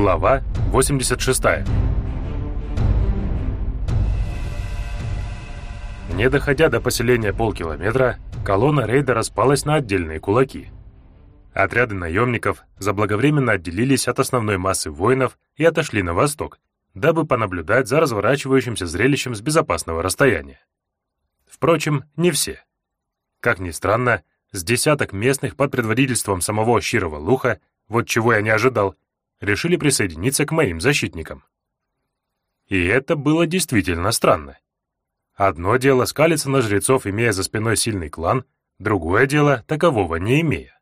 Глава 86 Не доходя до поселения полкилометра, колонна рейда распалась на отдельные кулаки. Отряды наемников заблаговременно отделились от основной массы воинов и отошли на восток, дабы понаблюдать за разворачивающимся зрелищем с безопасного расстояния. Впрочем, не все. Как ни странно, с десяток местных под предводительством самого Щирого Луха, вот чего я не ожидал, решили присоединиться к моим защитникам. И это было действительно странно. Одно дело скалиться на жрецов, имея за спиной сильный клан, другое дело такового не имея.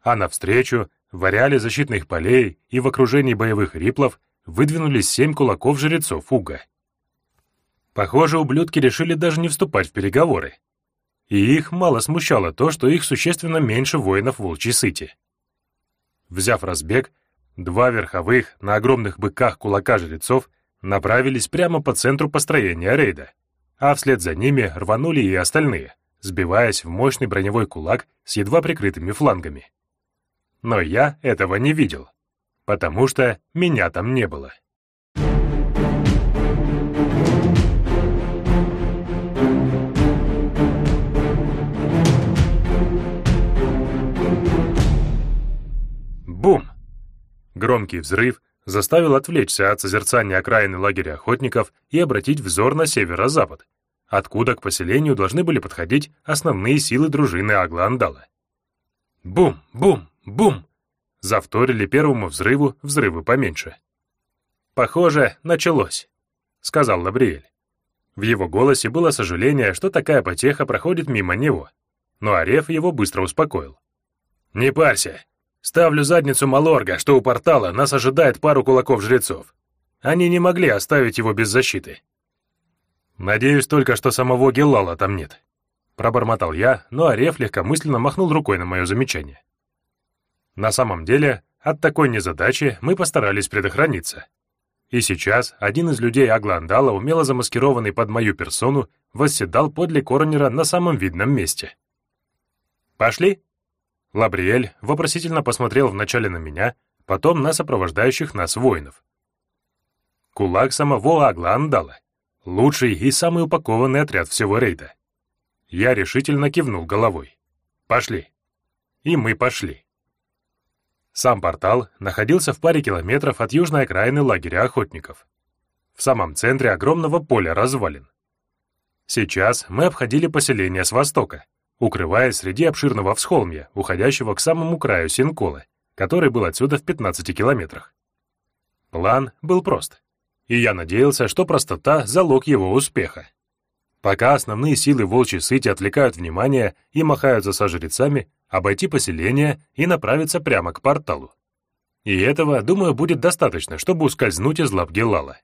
А навстречу, в ареале защитных полей и в окружении боевых риплов выдвинулись семь кулаков жрецов Уга. Похоже, ублюдки решили даже не вступать в переговоры. И их мало смущало то, что их существенно меньше воинов волчьей сыти. Взяв разбег, два верховых на огромных быках кулака жрецов направились прямо по центру построения рейда, а вслед за ними рванули и остальные, сбиваясь в мощный броневой кулак с едва прикрытыми флангами. Но я этого не видел, потому что меня там не было. Громкий взрыв заставил отвлечься от созерцания окраины лагеря охотников и обратить взор на северо-запад, откуда к поселению должны были подходить основные силы дружины Агландала. Бум, бум, бум! Завторили первому взрыву взрывы поменьше. «Похоже, началось», — сказал Лабриэль. В его голосе было сожаление, что такая потеха проходит мимо него, но Ареф его быстро успокоил. «Не парься, Ставлю задницу Малорга, что у портала нас ожидает пару кулаков жрецов. Они не могли оставить его без защиты. Надеюсь только, что самого Геллала там нет. Пробормотал я, но Ареф легкомысленно махнул рукой на мое замечание. На самом деле, от такой незадачи мы постарались предохраниться. И сейчас один из людей Агландала, умело замаскированный под мою персону, восседал подле коронера на самом видном месте. «Пошли?» Лабриэль вопросительно посмотрел вначале на меня, потом на сопровождающих нас воинов. Кулак самого Агла Андала. Лучший и самый упакованный отряд всего рейда. Я решительно кивнул головой. «Пошли». И мы пошли. Сам портал находился в паре километров от южной окраины лагеря охотников. В самом центре огромного поля развалин. Сейчас мы обходили поселение с востока, укрываясь среди обширного всхолмья, уходящего к самому краю Синколы, который был отсюда в 15 километрах. План был прост, и я надеялся, что простота — залог его успеха. Пока основные силы волчьей сыти отвлекают внимание и махаются со жрецами, обойти поселение и направиться прямо к порталу. И этого, думаю, будет достаточно, чтобы ускользнуть из лап Гелала.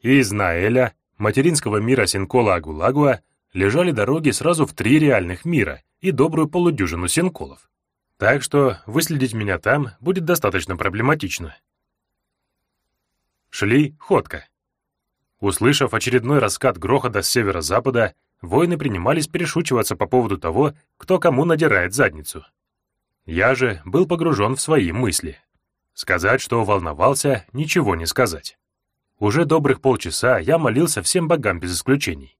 Из Наэля, материнского мира Синкола Агулагуа, лежали дороги сразу в три реальных мира и добрую полудюжину синколов. Так что выследить меня там будет достаточно проблематично. Шли ходка. Услышав очередной раскат грохота с северо-запада, воины принимались перешучиваться по поводу того, кто кому надирает задницу. Я же был погружен в свои мысли. Сказать, что волновался, ничего не сказать. Уже добрых полчаса я молился всем богам без исключений.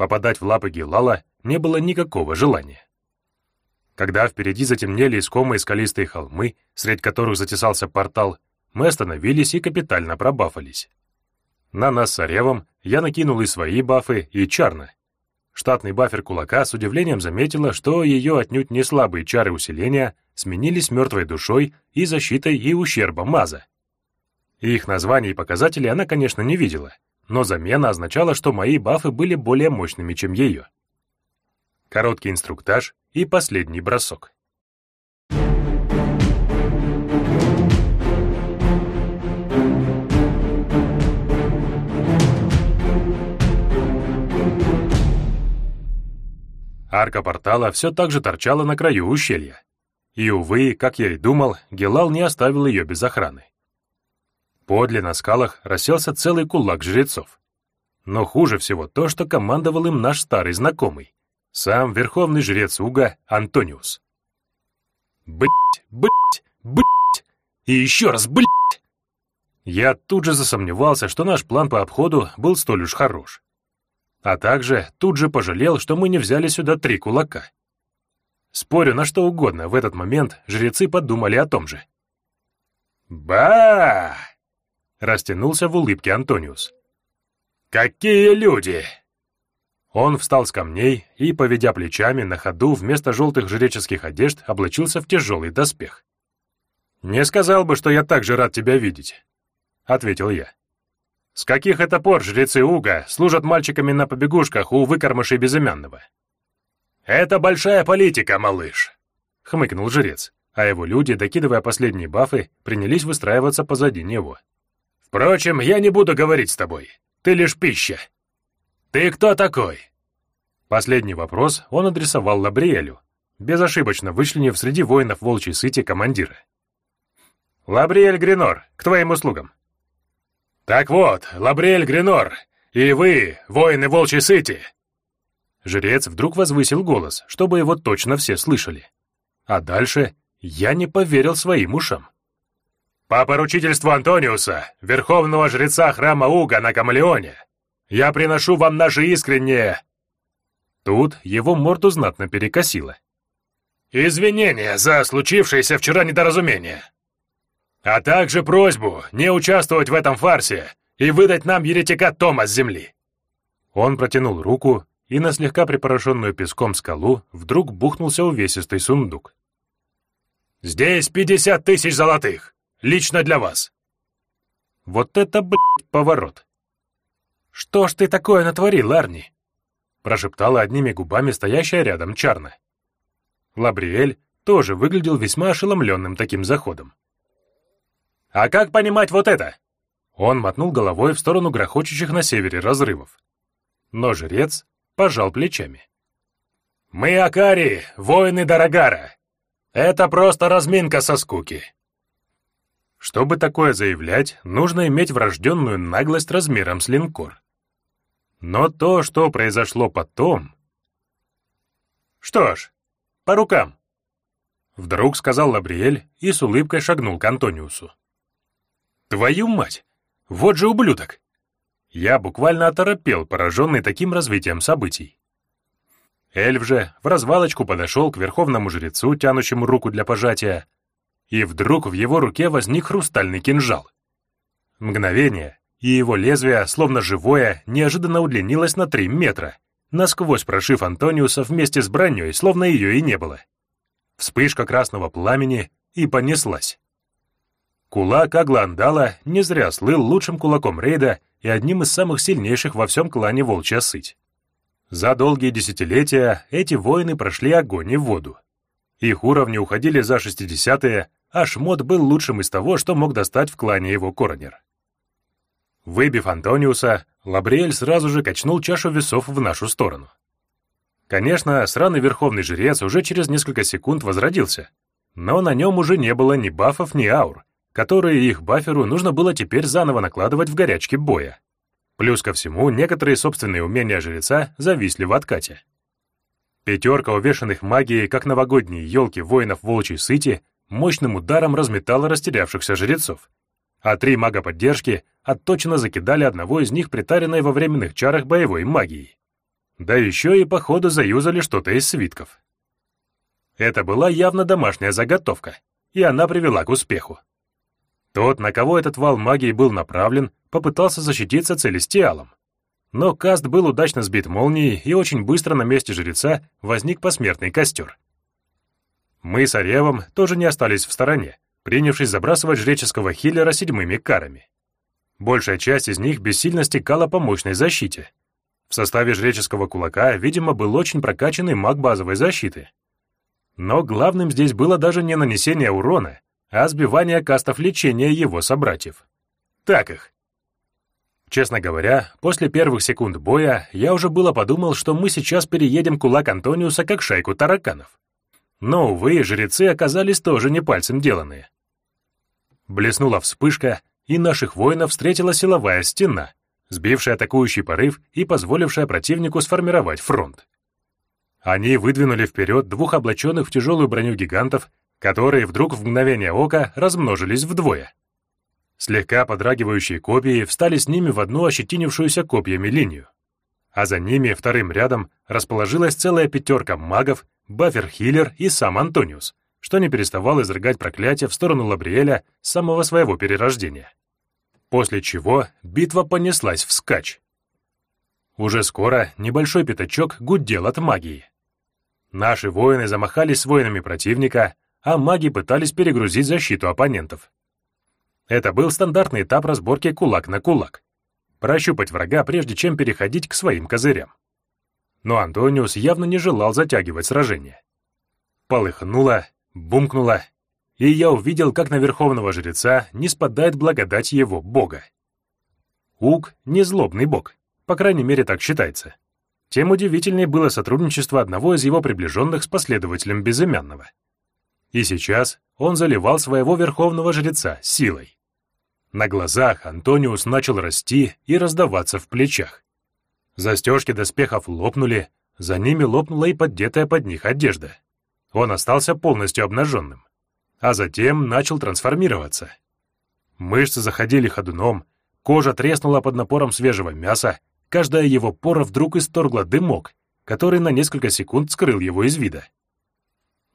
Попадать в лапы Гилала не было никакого желания. Когда впереди затемнели искомые скалистые холмы, среди которых затесался портал, мы остановились и капитально пробафались. На нас с Оревом я накинул и свои бафы, и чарна. Штатный бафер кулака с удивлением заметила, что ее отнюдь не слабые чары усиления сменились мертвой душой и защитой и ущербом маза. Их названий и показателей она, конечно, не видела, но замена означала, что мои бафы были более мощными, чем ее. Короткий инструктаж и последний бросок. Арка портала все так же торчала на краю ущелья. И, увы, как я и думал, Гелал не оставил ее без охраны. Подле на скалах расселся целый кулак жрецов. Но хуже всего то, что командовал им наш старый знакомый, сам верховный жрец Уга Антониус. Быть, быть, быть! И еще раз, блядь! Я тут же засомневался, что наш план по обходу был столь уж хорош. А также тут же пожалел, что мы не взяли сюда три кулака. Спорю на что угодно, в этот момент жрецы подумали о том же. «Ба!» — растянулся в улыбке Антониус. «Какие люди!» Он встал с камней и, поведя плечами, на ходу вместо желтых жреческих одежд облачился в тяжелый доспех. «Не сказал бы, что я так же рад тебя видеть», — ответил я. «С каких это пор жрецы Уга служат мальчиками на побегушках у выкормышей безымянного?» «Это большая политика, малыш», — хмыкнул жрец, а его люди, докидывая последние бафы, принялись выстраиваться позади него. «Впрочем, я не буду говорить с тобой. Ты лишь пища. «Ты кто такой?» Последний вопрос он адресовал Лабриэлю, безошибочно вычленив среди воинов волчьей сыти командира. «Лабриэль Гринор, к твоим услугам». «Так вот, Лабриэль Гринор, и вы, воины волчьей сыти!» Жрец вдруг возвысил голос, чтобы его точно все слышали. А дальше я не поверил своим ушам. «По поручительству Антониуса, верховного жреца храма Уга на Камелеоне, я приношу вам наши искренние...» Тут его морду знатно перекосило. «Извинения за случившееся вчера недоразумение. А также просьбу не участвовать в этом фарсе и выдать нам еретика Тома с земли». Он протянул руку, и на слегка припорошенную песком скалу вдруг бухнулся увесистый сундук. «Здесь пятьдесят тысяч золотых! Лично для вас!» Вот это, блядь, поворот! «Что ж ты такое натворил, Арни?» прошептала одними губами стоящая рядом Чарна. Лабриэль тоже выглядел весьма ошеломленным таким заходом. «А как понимать вот это?» Он мотнул головой в сторону грохочущих на севере разрывов. Но жрец пожал плечами. «Мы Акари, воины Дорогара. Это просто разминка со скуки». Чтобы такое заявлять, нужно иметь врожденную наглость размером с линкор. Но то, что произошло потом... «Что ж, по рукам!» Вдруг сказал Лабриэль и с улыбкой шагнул к Антониусу. «Твою мать! Вот же ублюдок!» Я буквально оторопел, пораженный таким развитием событий. Эльф же в развалочку подошел к верховному жрецу, тянущему руку для пожатия, и вдруг в его руке возник хрустальный кинжал. Мгновение, и его лезвие, словно живое, неожиданно удлинилось на три метра, насквозь прошив Антониуса вместе с броней, словно ее и не было. Вспышка красного пламени и понеслась. Кулак Агландала не зря слыл лучшим кулаком рейда и одним из самых сильнейших во всем клане Волчья Сыть. За долгие десятилетия эти воины прошли огонь и воду. Их уровни уходили за 60-е, а Шмот был лучшим из того, что мог достать в клане его коронер. Выбив Антониуса, Лабриэль сразу же качнул чашу весов в нашу сторону. Конечно, сраный верховный жрец уже через несколько секунд возродился, но на нем уже не было ни бафов, ни аур, которые их баферу нужно было теперь заново накладывать в горячке боя. Плюс ко всему, некоторые собственные умения жреца зависли в откате. Пятерка увешанных магией, как новогодние елки воинов волчьей сыти, мощным ударом разметала растерявшихся жрецов, а три мага поддержки отточенно закидали одного из них притаренной во временных чарах боевой магией. Да еще и, походу, заюзали что-то из свитков. Это была явно домашняя заготовка, и она привела к успеху. Тот, на кого этот вал магии был направлен, попытался защититься целестиалом. Но каст был удачно сбит молнией, и очень быстро на месте жреца возник посмертный костер. Мы с Оревом тоже не остались в стороне, принявшись забрасывать жреческого хиллера седьмыми карами. Большая часть из них бессильно стекала по мощной защите. В составе жреческого кулака, видимо, был очень прокачанный маг базовой защиты. Но главным здесь было даже не нанесение урона, а сбивание кастов лечения его собратьев. Так их. Честно говоря, после первых секунд боя я уже было подумал, что мы сейчас переедем кулак Антониуса как шайку тараканов. Но, увы, жрецы оказались тоже не пальцем деланные. Блеснула вспышка, и наших воинов встретила силовая стена, сбившая атакующий порыв и позволившая противнику сформировать фронт. Они выдвинули вперед двух облаченных в тяжелую броню гигантов, которые вдруг в мгновение ока размножились вдвое. Слегка подрагивающие копии встали с ними в одну ощетинившуюся копьями линию. А за ними вторым рядом расположилась целая пятерка магов, Баффер-Хиллер и сам Антониус, что не переставал изрыгать проклятия в сторону Лабриэля с самого своего перерождения. После чего битва понеслась вскачь. Уже скоро небольшой пятачок гудел от магии. Наши воины замахались с воинами противника, а маги пытались перегрузить защиту оппонентов. Это был стандартный этап разборки кулак на кулак. Прощупать врага, прежде чем переходить к своим козырям. Но Антониус явно не желал затягивать сражение. Полыхнуло, бумкнуло, и я увидел, как на верховного жреца не спадает благодать его бога. Уг — не злобный бог, по крайней мере, так считается. Тем удивительнее было сотрудничество одного из его приближенных с последователем Безымянного. И сейчас он заливал своего верховного жреца силой. На глазах Антониус начал расти и раздаваться в плечах. Застежки доспехов лопнули, за ними лопнула и поддетая под них одежда. Он остался полностью обнаженным, а затем начал трансформироваться. Мышцы заходили ходуном, кожа треснула под напором свежего мяса, каждая его пора вдруг исторгла дымок, который на несколько секунд скрыл его из вида.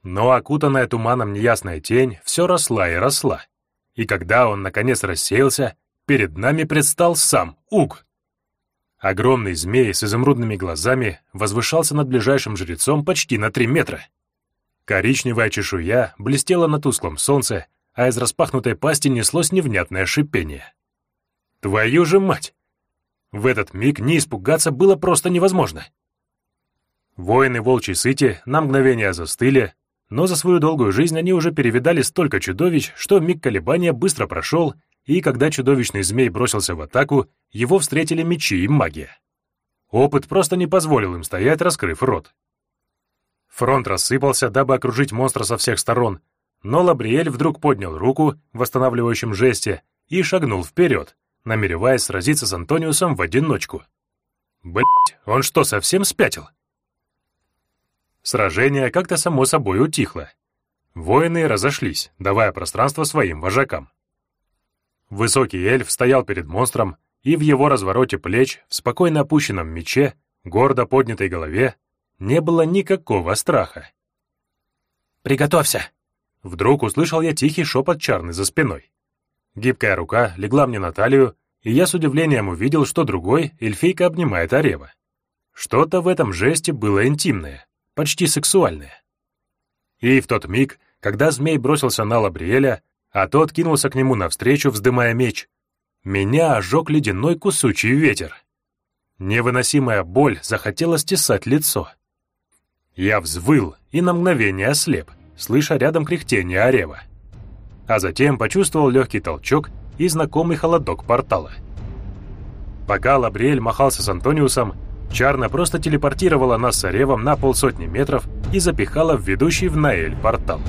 Но окутанная туманом неясная тень все росла и росла, и когда он наконец рассеялся, перед нами предстал сам Уг. Огромный змей с изумрудными глазами возвышался над ближайшим жрецом почти на три метра. Коричневая чешуя блестела на тусклом солнце, а из распахнутой пасти неслось невнятное шипение. «Твою же мать!» В этот миг не испугаться было просто невозможно. Воины волчьей сыти на мгновение застыли, но за свою долгую жизнь они уже перевидали столько чудовищ, что миг колебания быстро прошел, и когда чудовищный змей бросился в атаку, его встретили мечи и магия. Опыт просто не позволил им стоять, раскрыв рот. Фронт рассыпался, дабы окружить монстра со всех сторон, но Лабриэль вдруг поднял руку в восстанавливающем жесте и шагнул вперед, намереваясь сразиться с Антониусом в одиночку. Блять, он что, совсем спятил? Сражение как-то само собой утихло. Воины разошлись, давая пространство своим вожакам. Высокий эльф стоял перед монстром, и в его развороте плеч, в спокойно опущенном мече, гордо поднятой голове, не было никакого страха. «Приготовься!» Вдруг услышал я тихий шепот Чарны за спиной. Гибкая рука легла мне на талию, и я с удивлением увидел, что другой эльфийка обнимает Арева. Что-то в этом жесте было интимное, почти сексуальное. И в тот миг, когда змей бросился на Лабриэля, а тот кинулся к нему навстречу, вздымая меч, меня ожег ледяной кусучий ветер. Невыносимая боль захотела стесать лицо. Я взвыл и на мгновение ослеп, слыша рядом кряхтение Арева. А затем почувствовал легкий толчок и знакомый холодок портала. Пока Лабриэль махался с Антониусом, Чарна просто телепортировала нас с Аревом на полсотни метров и запихала в ведущий в Наэль. «Портал».